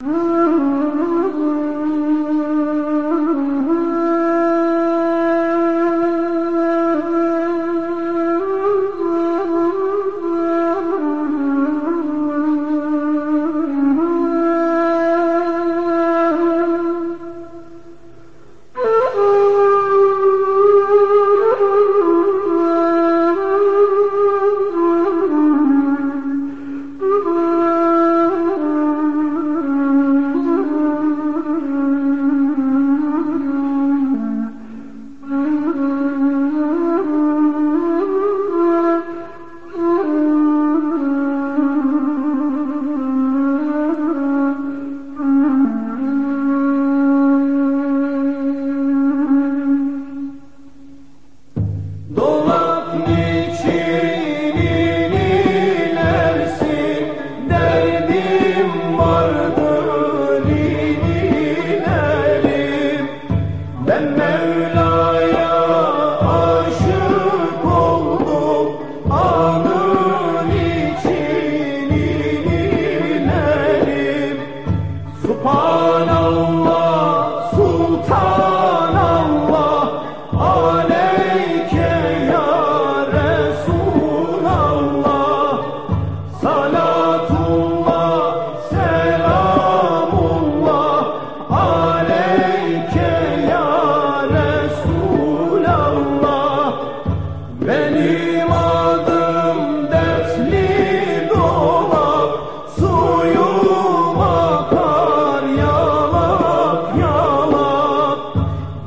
Dolap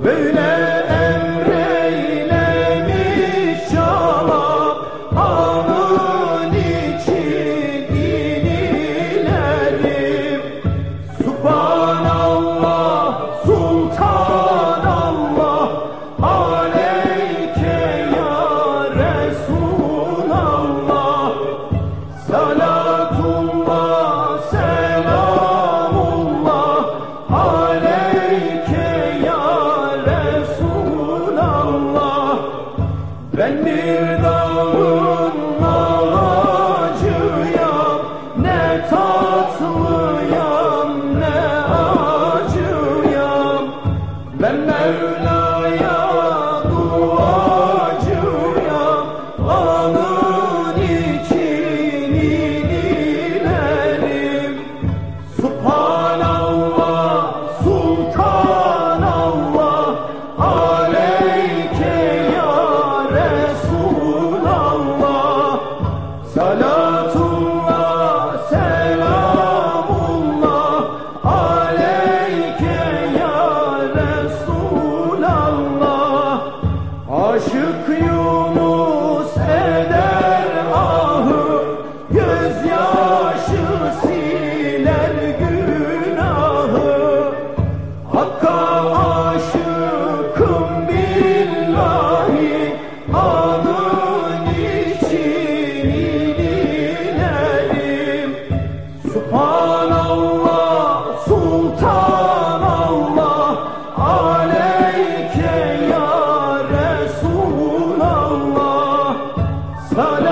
Böyle Ben Mevla'ya Salam